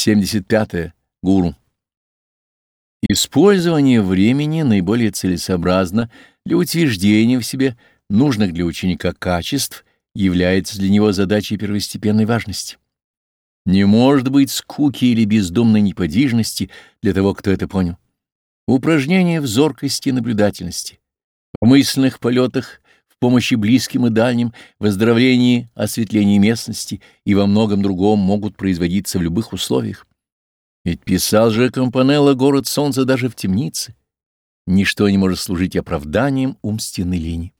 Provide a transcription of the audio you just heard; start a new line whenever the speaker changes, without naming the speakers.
75. -е. Гуру. Использование времени наиболее целесообразно для утверждения в себе нужных для ученика качеств является для него задачей первостепенной важности. Не может быть скуки или бездумной неподвижности для того, кто это понял. Упражнение в зоркости и наблюдательности, в мысленных полетах, помощи близким и дальним, в оздоровлении, осветлении местности и во многом другом могут производиться в любых условиях. Ведь писал же Компанелло «Город солнца» даже в темнице. Ничто не может служить оправданием умственной лени.